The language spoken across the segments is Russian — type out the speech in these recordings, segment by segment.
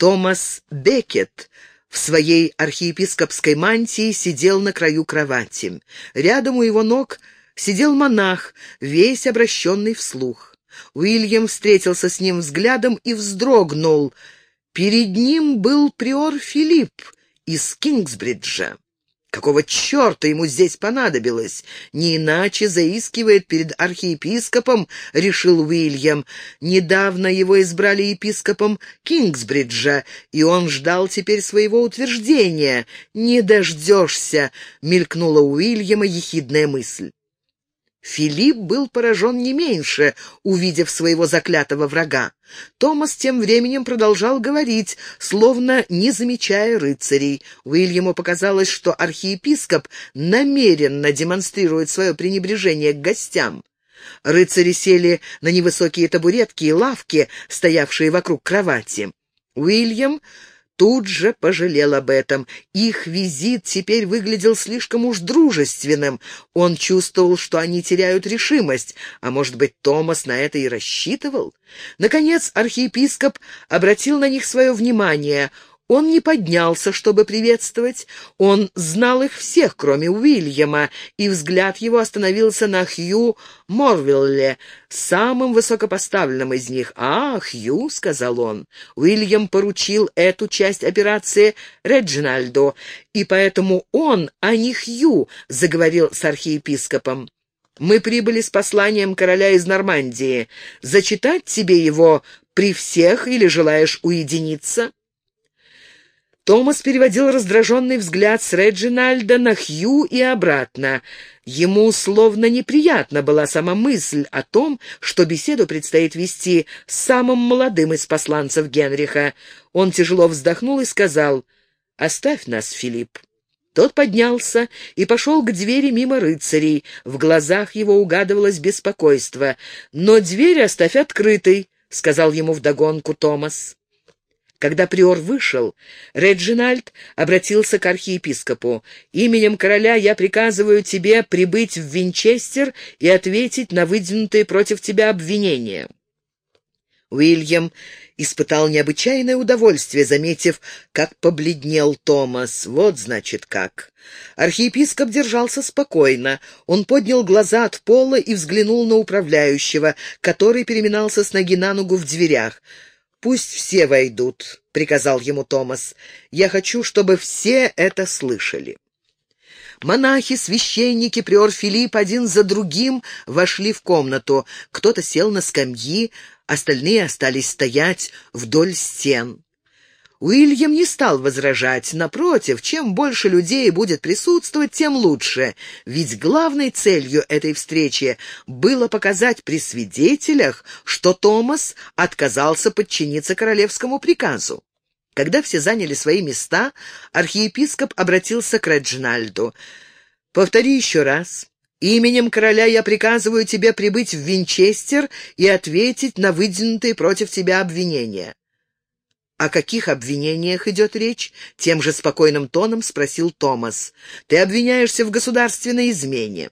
Томас Бекет в своей архиепископской мантии сидел на краю кровати. Рядом у его ног сидел монах, весь обращенный вслух. Уильям встретился с ним взглядом и вздрогнул. Перед ним был приор Филипп из Кингсбриджа. Какого черта ему здесь понадобилось? Не иначе заискивает перед архиепископом, решил Уильям. Недавно его избрали епископом Кингсбриджа, и он ждал теперь своего утверждения. «Не дождешься», — мелькнула Уильяма ехидная мысль. Филипп был поражен не меньше, увидев своего заклятого врага. Томас тем временем продолжал говорить, словно не замечая рыцарей. Уильяму показалось, что архиепископ намеренно демонстрирует свое пренебрежение к гостям. Рыцари сели на невысокие табуретки и лавки, стоявшие вокруг кровати. Уильям тут же пожалел об этом. Их визит теперь выглядел слишком уж дружественным. Он чувствовал, что они теряют решимость, а может быть, Томас на это и рассчитывал. Наконец архиепископ обратил на них свое внимание — он не поднялся, чтобы приветствовать. Он знал их всех, кроме Уильяма, и взгляд его остановился на Хью Морвилле, самым высокопоставленным из них. «А, Хью», — сказал он, — Уильям поручил эту часть операции Реджинальду, и поэтому он, а не Хью, заговорил с архиепископом. «Мы прибыли с посланием короля из Нормандии. Зачитать тебе его при всех или желаешь уединиться?» Томас переводил раздраженный взгляд с Реджинальда на Хью и обратно. Ему словно неприятна была сама мысль о том, что беседу предстоит вести с самым молодым из посланцев Генриха. Он тяжело вздохнул и сказал «Оставь нас, Филипп». Тот поднялся и пошел к двери мимо рыцарей. В глазах его угадывалось беспокойство. «Но дверь оставь открытой», — сказал ему вдогонку Томас. Когда приор вышел, Реджинальд обратился к архиепископу. «Именем короля я приказываю тебе прибыть в Винчестер и ответить на выдвинутые против тебя обвинения». Уильям испытал необычайное удовольствие, заметив, как побледнел Томас. Вот, значит, как. Архиепископ держался спокойно. Он поднял глаза от пола и взглянул на управляющего, который переминался с ноги на ногу в дверях. «Пусть все войдут», — приказал ему Томас. «Я хочу, чтобы все это слышали». Монахи, священники, приор Филипп один за другим вошли в комнату. Кто-то сел на скамьи, остальные остались стоять вдоль стен. Уильям не стал возражать. Напротив, чем больше людей будет присутствовать, тем лучше. Ведь главной целью этой встречи было показать при свидетелях, что Томас отказался подчиниться королевскому приказу. Когда все заняли свои места, архиепископ обратился к Реджинальду. «Повтори еще раз. Именем короля я приказываю тебе прибыть в Винчестер и ответить на выдвинутые против тебя обвинения». «О каких обвинениях идет речь?» — тем же спокойным тоном спросил Томас. «Ты обвиняешься в государственной измене».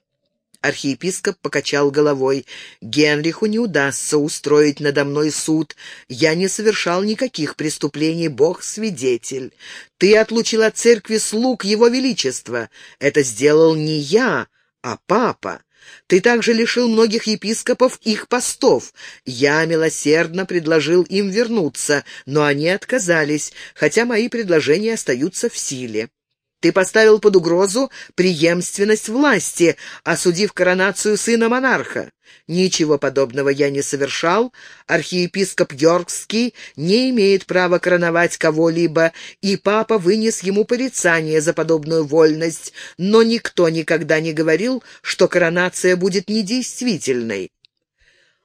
Архиепископ покачал головой. «Генриху не удастся устроить надо мной суд. Я не совершал никаких преступлений, Бог свидетель. Ты отлучил от церкви слуг Его Величества. Это сделал не я, а папа. Ты также лишил многих епископов их постов. Я милосердно предложил им вернуться, но они отказались, хотя мои предложения остаются в силе. Ты поставил под угрозу преемственность власти, осудив коронацию сына монарха. Ничего подобного я не совершал. Архиепископ Йоркский не имеет права короновать кого-либо, и папа вынес ему порицание за подобную вольность, но никто никогда не говорил, что коронация будет недействительной.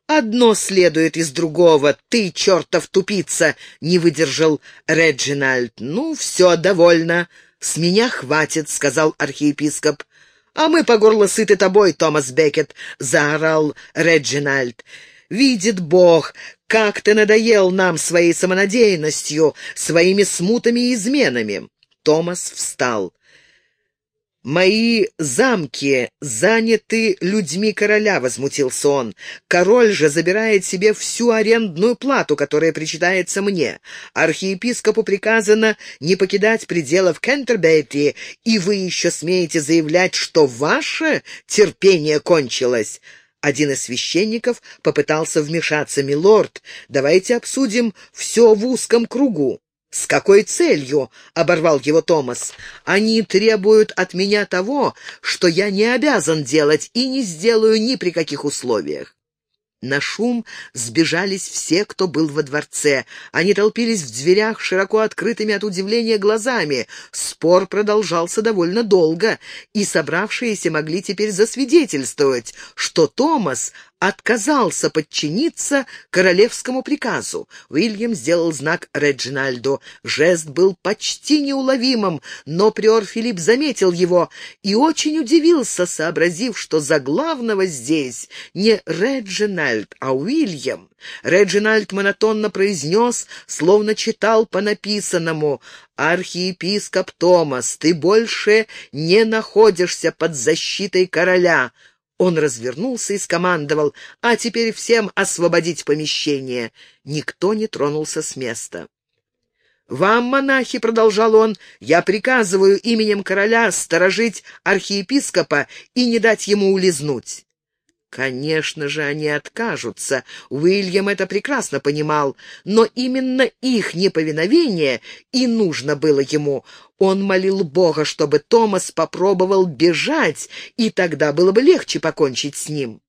«Одно следует из другого. Ты, чертов тупица!» — не выдержал Реджинальд. «Ну, все, довольно. «С меня хватит», — сказал архиепископ. «А мы по горло сыты тобой, Томас Бекет», — заорал Реджинальд. «Видит Бог, как ты надоел нам своей самонадеянностью, своими смутами и изменами». Томас встал. «Мои замки заняты людьми короля», — возмутился он. «Король же забирает себе всю арендную плату, которая причитается мне. Архиепископу приказано не покидать пределов Кентерберри, и вы еще смеете заявлять, что ваше терпение кончилось». Один из священников попытался вмешаться. «Милорд, давайте обсудим все в узком кругу». «С какой целью?» — оборвал его Томас. «Они требуют от меня того, что я не обязан делать и не сделаю ни при каких условиях». На шум сбежались все, кто был во дворце. Они толпились в дверях широко открытыми от удивления глазами. Спор продолжался довольно долго, и собравшиеся могли теперь засвидетельствовать, что Томас отказался подчиниться королевскому приказу. Уильям сделал знак Реджинальду. Жест был почти неуловимым, но приор Филипп заметил его и очень удивился, сообразив, что за главного здесь не Реджинальд, а Уильям. Реджинальд монотонно произнес, словно читал по написанному, «Архиепископ Томас, ты больше не находишься под защитой короля». Он развернулся и скомандовал, «А теперь всем освободить помещение». Никто не тронулся с места. «Вам, монахи, — продолжал он, — я приказываю именем короля сторожить архиепископа и не дать ему улизнуть». Конечно же, они откажутся. Уильям это прекрасно понимал, но именно их неповиновение и нужно было ему. Он молил Бога, чтобы Томас попробовал бежать, и тогда было бы легче покончить с ним.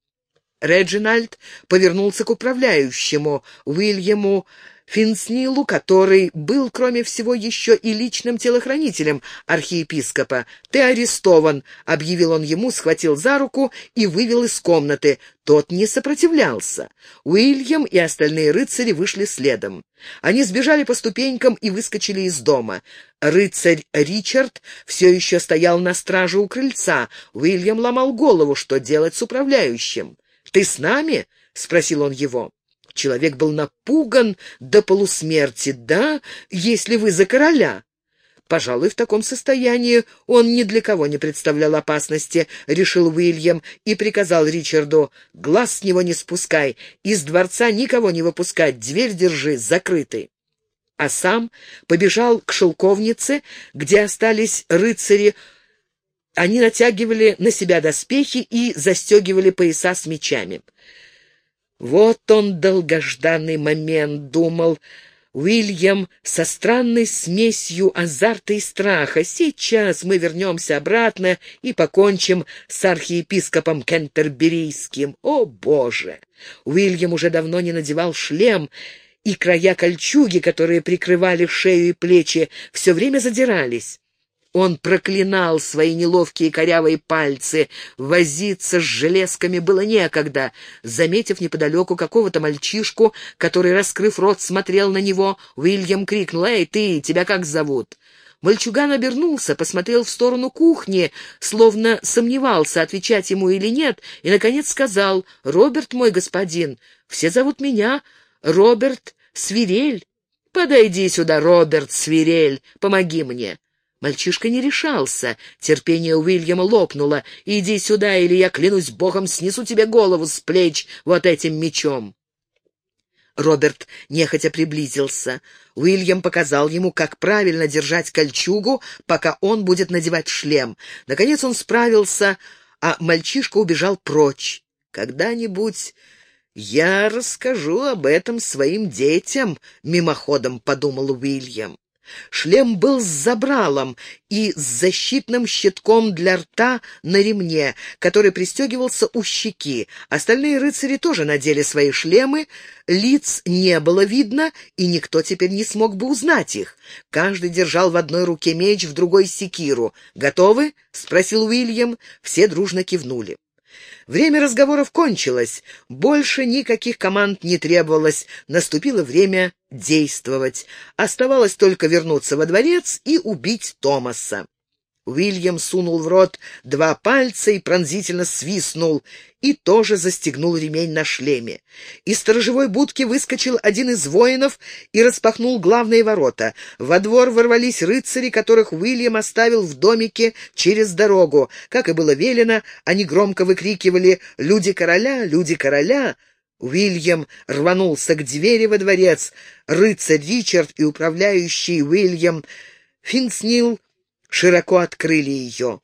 Реджинальд повернулся к управляющему, Уильяму Финснилу, который был, кроме всего, еще и личным телохранителем архиепископа. «Ты арестован», — объявил он ему, схватил за руку и вывел из комнаты. Тот не сопротивлялся. Уильям и остальные рыцари вышли следом. Они сбежали по ступенькам и выскочили из дома. Рыцарь Ричард все еще стоял на страже у крыльца. Уильям ломал голову, что делать с управляющим. «Ты с нами?» — спросил он его. Человек был напуган до полусмерти. «Да, если вы за короля». Пожалуй, в таком состоянии он ни для кого не представлял опасности, решил Уильям и приказал Ричарду, глаз с него не спускай, из дворца никого не выпускать, дверь держи закрытой. А сам побежал к шелковнице, где остались рыцари, они натягивали на себя доспехи и застегивали пояса с мечами. Вот он, долгожданный момент, думал Уильям со странной смесью азарта и страха. Сейчас мы вернемся обратно и покончим с архиепископом Кентерберийским. О, Боже! Уильям уже давно не надевал шлем, и края кольчуги, которые прикрывали шею и плечи, все время задирались. Он проклинал свои неловкие корявые пальцы. Возиться с железками было некогда. Заметив неподалеку какого-то мальчишку, который, раскрыв рот, смотрел на него, Уильям крикнул «Эй, ты, тебя как зовут?» Мальчуган обернулся, посмотрел в сторону кухни, словно сомневался, отвечать ему или нет, и, наконец, сказал «Роберт, мой господин, все зовут меня Роберт Свирель. Подойди сюда, Роберт Свирель, помоги мне». Мальчишка не решался. Терпение Уильяма лопнуло. «Иди сюда, или я, клянусь богом, снесу тебе голову с плеч вот этим мечом». Роберт нехотя приблизился. Уильям показал ему, как правильно держать кольчугу, пока он будет надевать шлем. Наконец он справился, а мальчишка убежал прочь. «Когда-нибудь я расскажу об этом своим детям», — мимоходом подумал Уильям. Шлем был с забралом и с защитным щитком для рта на ремне, который пристегивался у щеки. Остальные рыцари тоже надели свои шлемы, лиц не было видно, и никто теперь не смог бы узнать их. Каждый держал в одной руке меч, в другой — секиру. «Готовы?» — спросил Уильям. Все дружно кивнули. Время разговоров кончилось, больше никаких команд не требовалось, наступило время действовать. Оставалось только вернуться во дворец и убить Томаса. Уильям сунул в рот два пальца и пронзительно свистнул, и тоже застегнул ремень на шлеме. Из сторожевой будки выскочил один из воинов и распахнул главные ворота. Во двор ворвались рыцари, которых Уильям оставил в домике через дорогу. Как и было велено, они громко выкрикивали «Люди короля! Люди короля!» Уильям рванулся к двери во дворец. Рыцарь Ричард и управляющий Уильям Финснил широко открыли ее.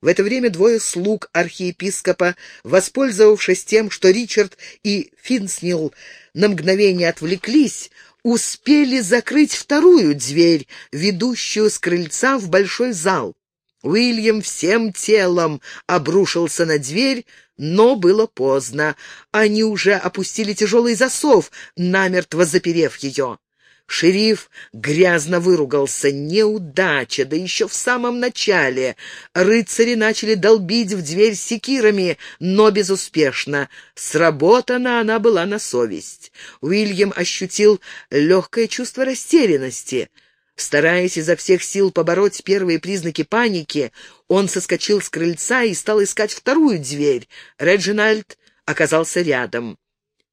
В это время двое слуг архиепископа, воспользовавшись тем, что Ричард и Финснил на мгновение отвлеклись, успели закрыть вторую дверь, ведущую с крыльца в большой зал. Уильям всем телом обрушился на дверь, но было поздно. Они уже опустили тяжелый засов, намертво заперев ее. Шериф грязно выругался. Неудача, да еще в самом начале. Рыцари начали долбить в дверь секирами, но безуспешно. Сработана она была на совесть. Уильям ощутил легкое чувство растерянности. Стараясь изо всех сил побороть первые признаки паники, он соскочил с крыльца и стал искать вторую дверь. Реджинальд оказался рядом.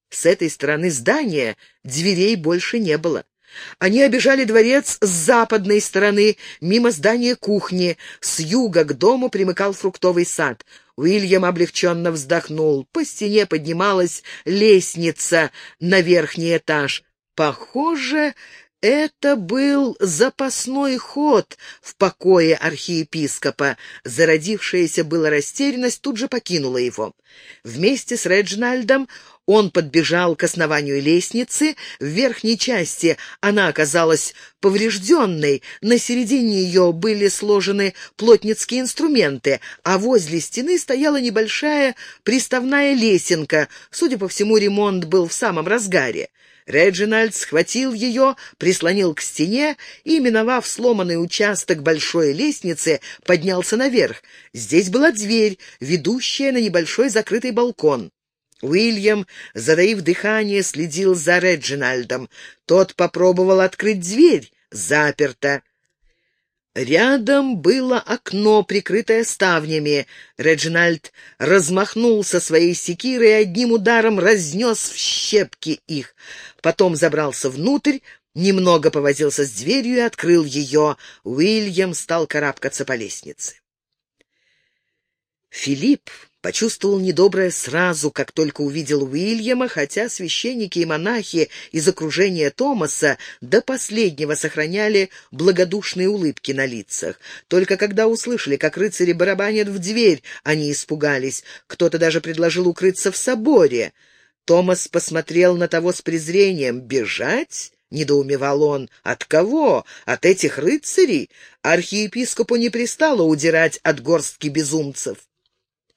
С этой стороны здания дверей больше не было. Они обежали дворец с западной стороны, мимо здания кухни. С юга к дому примыкал фруктовый сад. Уильям облегченно вздохнул. По стене поднималась лестница на верхний этаж. Похоже, это был запасной ход в покое архиепископа. Зародившаяся была растерянность тут же покинула его. Вместе с Реджинальдом он подбежал к основанию лестницы. В верхней части она оказалась поврежденной. На середине ее были сложены плотницкие инструменты, а возле стены стояла небольшая приставная лесенка. Судя по всему, ремонт был в самом разгаре. Реджинальд схватил ее, прислонил к стене и, миновав сломанный участок большой лестницы, поднялся наверх. Здесь была дверь, ведущая на небольшой закрытый балкон. Уильям, задаив дыхание, следил за Реджинальдом. Тот попробовал открыть дверь. Заперто. Рядом было окно, прикрытое ставнями. Реджинальд размахнулся своей секирой и одним ударом разнес в щепки их. Потом забрался внутрь, немного повозился с дверью и открыл ее. Уильям стал карабкаться по лестнице. Филипп Почувствовал недоброе сразу, как только увидел Уильяма, хотя священники и монахи из окружения Томаса до последнего сохраняли благодушные улыбки на лицах. Только когда услышали, как рыцари барабанят в дверь, они испугались. Кто-то даже предложил укрыться в соборе. Томас посмотрел на того с презрением. «Бежать?» — недоумевал он. «От кого? От этих рыцарей? Архиепископу не пристало удирать от горстки безумцев».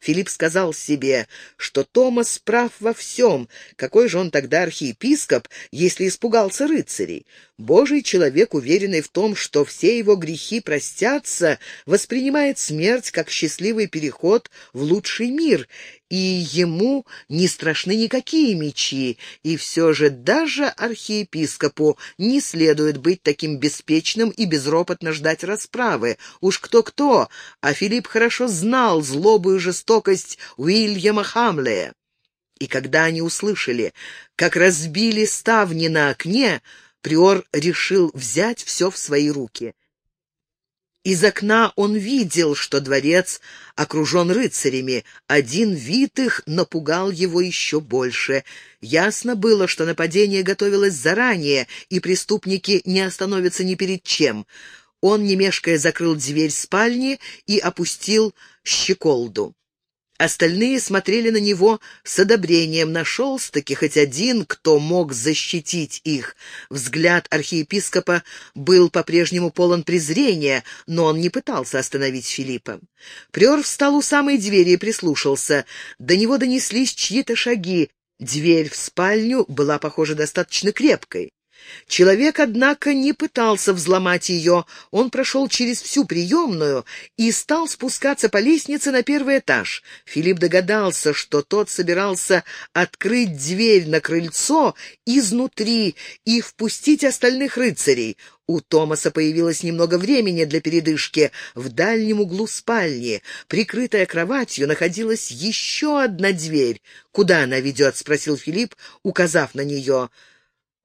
Филипп сказал себе, что Томас прав во всем. Какой же он тогда архиепископ, если испугался рыцарей? Божий человек, уверенный в том, что все его грехи простятся, воспринимает смерть как счастливый переход в лучший мир, и ему не страшны никакие мечи, и все же даже архиепископу не следует быть таким беспечным и безропотно ждать расправы. Уж кто-кто, а Филипп хорошо знал злобу и жестокость Уильяма Хамлея. И когда они услышали, как разбили ставни на окне, Приор решил взять все в свои руки. Из окна он видел, что дворец окружен рыцарями. Один вид их напугал его еще больше. Ясно было, что нападение готовилось заранее, и преступники не остановятся ни перед чем. Он, не мешкая, закрыл дверь спальни и опустил щеколду. Остальные смотрели на него с одобрением. Нашелся-таки хоть один, кто мог защитить их. Взгляд архиепископа был по-прежнему полон презрения, но он не пытался остановить Филиппа. Приор встал у самой двери и прислушался. До него донеслись чьи-то шаги. Дверь в спальню была, похоже, достаточно крепкой. Человек, однако, не пытался взломать ее. Он прошел через всю приемную и стал спускаться по лестнице на первый этаж. Филипп догадался, что тот собирался открыть дверь на крыльцо изнутри и впустить остальных рыцарей. У Томаса появилось немного времени для передышки. В дальнем углу спальни, прикрытая кроватью, находилась еще одна дверь. «Куда она ведет?» — спросил Филипп, указав на нее.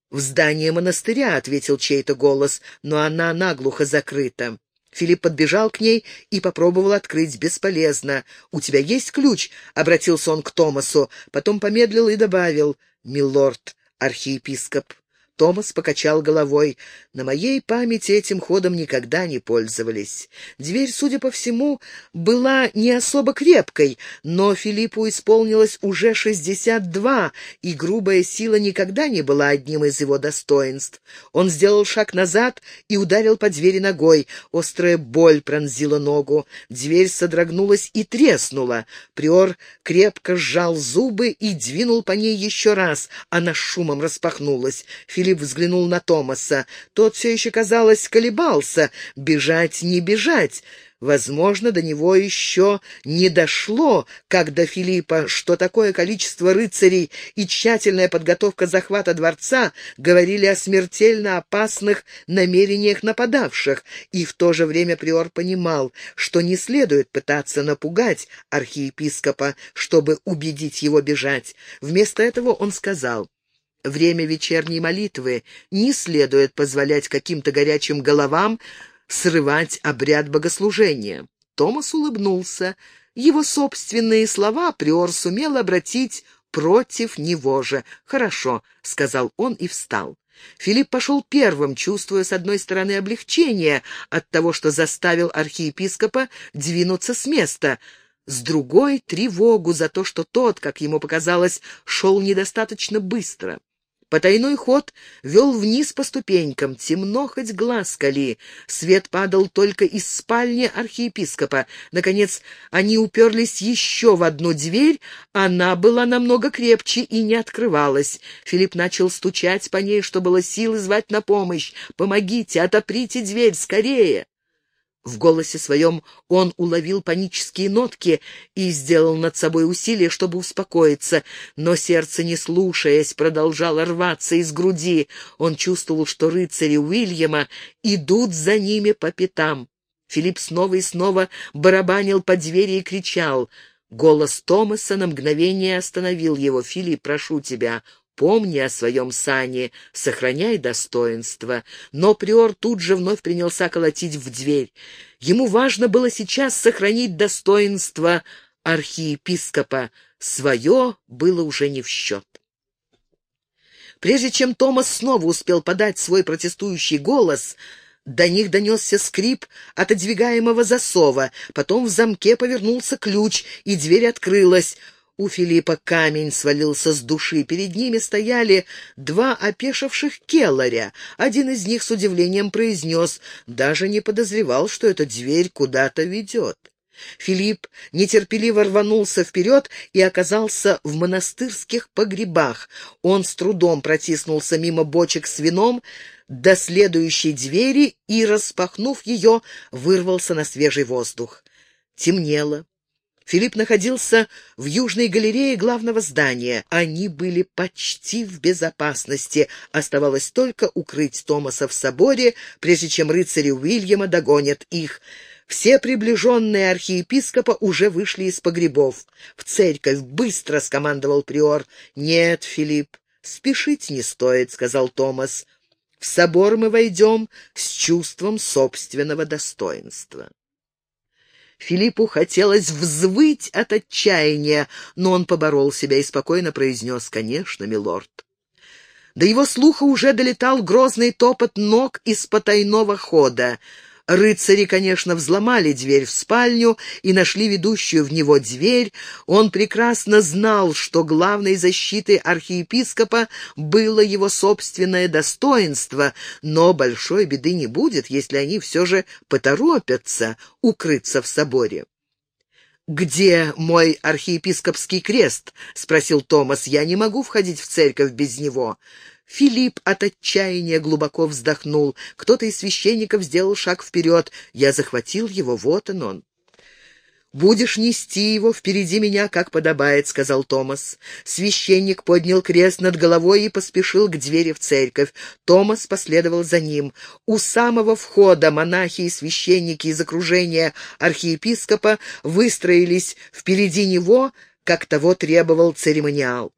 «В здание монастыря», — ответил чей-то голос, но она наглухо закрыта. Филипп подбежал к ней и попробовал открыть бесполезно. «У тебя есть ключ?» — обратился он к Томасу, потом помедлил и добавил «Милорд, архиепископ». Томас покачал головой. На моей памяти этим ходом никогда не пользовались. Дверь, судя по всему, была не особо крепкой, но Филиппу исполнилось уже шестьдесят два, и грубая сила никогда не была одним из его достоинств. Он сделал шаг назад и ударил по двери ногой. Острая боль пронзила ногу. Дверь содрогнулась и треснула. Приор крепко сжал зубы и двинул по ней еще раз. Она шумом распахнулась. Филипп взглянул на Томаса. Тот все еще, казалось, колебался, бежать, не бежать. Возможно, до него еще не дошло, как до Филиппа, что такое количество рыцарей и тщательная подготовка захвата дворца говорили о смертельно опасных намерениях нападавших, и в то же время Приор понимал, что не следует пытаться напугать архиепископа, чтобы убедить его бежать. Вместо этого он сказал время вечерней молитвы. Не следует позволять каким-то горячим головам срывать обряд богослужения. Томас улыбнулся. Его собственные слова приор сумел обратить против него же. «Хорошо», — сказал он и встал. Филипп пошел первым, чувствуя, с одной стороны, облегчение от того, что заставил архиепископа двинуться с места, с другой — тревогу за то, что тот, как ему показалось, шел недостаточно быстро. Потайной ход вел вниз по ступенькам, темно хоть глаз кали. Свет падал только из спальни архиепископа. Наконец, они уперлись еще в одну дверь, она была намного крепче и не открывалась. Филипп начал стучать по ней, что было силы звать на помощь. «Помогите, отоприте дверь, скорее!» В голосе своем он уловил панические нотки и сделал над собой усилие, чтобы успокоиться, но сердце, не слушаясь, продолжало рваться из груди. Он чувствовал, что рыцари Уильяма идут за ними по пятам. Филипп снова и снова барабанил по двери и кричал. Голос Томаса на мгновение остановил его. «Филипп, прошу тебя, Помни о своем сане, сохраняй достоинство. Но приор тут же вновь принялся колотить в дверь. Ему важно было сейчас сохранить достоинство архиепископа. Свое было уже не в счет. Прежде чем Томас снова успел подать свой протестующий голос, до них донесся скрип отодвигаемого засова, потом в замке повернулся ключ, и дверь открылась — у Филиппа камень свалился с души. Перед ними стояли два опешивших келларя. Один из них с удивлением произнес, даже не подозревал, что эта дверь куда-то ведет. Филипп нетерпеливо рванулся вперед и оказался в монастырских погребах. Он с трудом протиснулся мимо бочек с вином до следующей двери и, распахнув ее, вырвался на свежий воздух. Темнело. Филипп находился в южной галерее главного здания. Они были почти в безопасности. Оставалось только укрыть Томаса в соборе, прежде чем рыцари Уильяма догонят их. Все приближенные архиепископа уже вышли из погребов. «В церковь! Быстро!» — скомандовал приор. «Нет, Филипп, спешить не стоит», — сказал Томас. «В собор мы войдем с чувством собственного достоинства». Филиппу хотелось взвыть от отчаяния, но он поборол себя и спокойно произнес «Конечно, милорд». До его слуха уже долетал грозный топот ног из потайного хода. Рыцари, конечно, взломали дверь в спальню и нашли ведущую в него дверь. Он прекрасно знал, что главной защитой архиепископа было его собственное достоинство, но большой беды не будет, если они все же поторопятся укрыться в соборе. «Где мой архиепископский крест?» — спросил Томас. «Я не могу входить в церковь без него». Филипп от отчаяния глубоко вздохнул. Кто-то из священников сделал шаг вперед. Я захватил его, вот он он. «Будешь нести его впереди меня, как подобает», — сказал Томас. Священник поднял крест над головой и поспешил к двери в церковь. Томас последовал за ним. У самого входа монахи и священники из окружения архиепископа выстроились впереди него, как того требовал церемониал.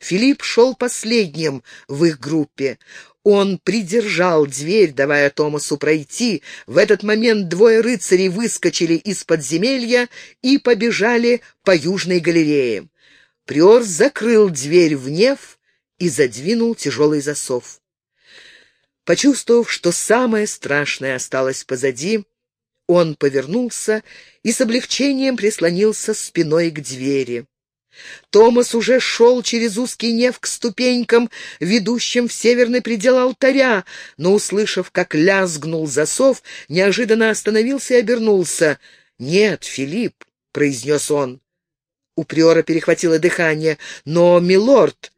Филипп шел последним в их группе. Он придержал дверь, давая Томасу пройти. В этот момент двое рыцарей выскочили из подземелья и побежали по южной галерее. Приор закрыл дверь в неф и задвинул тяжелый засов. Почувствовав, что самое страшное осталось позади, он повернулся и с облегчением прислонился спиной к двери. Томас уже шел через узкий неф к ступенькам, ведущим в северный предел алтаря, но, услышав, как лязгнул засов, неожиданно остановился и обернулся. «Нет, Филипп», — произнес он. У приора перехватило дыхание. «Но, милорд,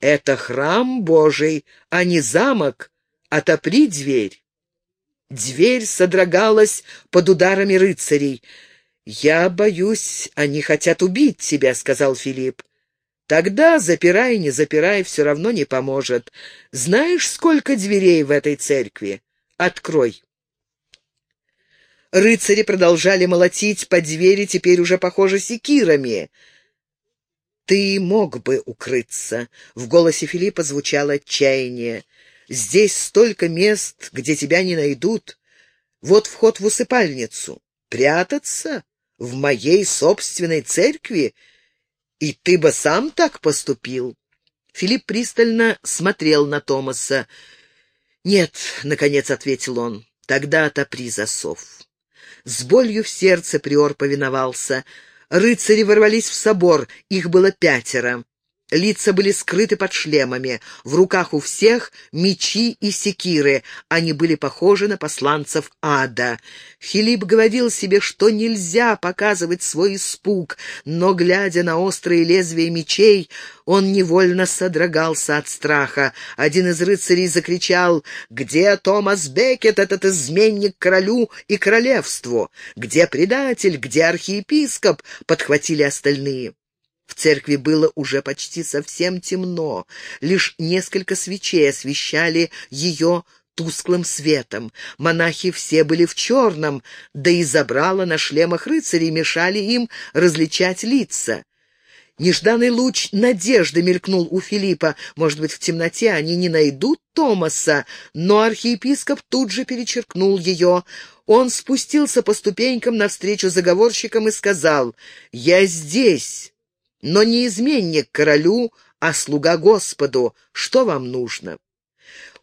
это храм Божий, а не замок. Отопри дверь». Дверь содрогалась под ударами рыцарей. «Я боюсь, они хотят убить тебя», — сказал Филипп. «Тогда запирай, не запирай, все равно не поможет. Знаешь, сколько дверей в этой церкви? Открой». Рыцари продолжали молотить по двери, теперь уже, похоже, секирами. «Ты мог бы укрыться», — в голосе Филиппа звучало отчаяние. «Здесь столько мест, где тебя не найдут. Вот вход в усыпальницу. Прятаться? В моей собственной церкви? И ты бы сам так поступил?» Филипп пристально смотрел на Томаса. «Нет», — наконец ответил он, — «тогда отопри засов». С болью в сердце приор повиновался. Рыцари ворвались в собор, их было пятеро. Лица были скрыты под шлемами, в руках у всех мечи и секиры, они были похожи на посланцев ада. Филипп говорил себе, что нельзя показывать свой испуг, но, глядя на острые лезвия мечей, он невольно содрогался от страха. Один из рыцарей закричал «Где Томас Бекет, этот изменник королю и королевству? Где предатель? Где архиепископ?» — подхватили остальные. В церкви было уже почти совсем темно, лишь несколько свечей освещали ее тусклым светом. Монахи все были в черном, да и забрала на шлемах рыцарей мешали им различать лица. Нежданный луч надежды мелькнул у Филиппа. Может быть, в темноте они не найдут Томаса, но архиепископ тут же перечеркнул ее. Он спустился по ступенькам навстречу заговорщикам и сказал «Я здесь» но не изменник королю, а слуга Господу. Что вам нужно?»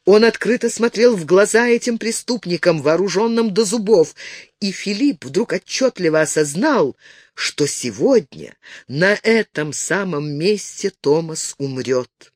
Он открыто смотрел в глаза этим преступникам, вооруженным до зубов, и Филипп вдруг отчетливо осознал, что сегодня на этом самом месте Томас умрет.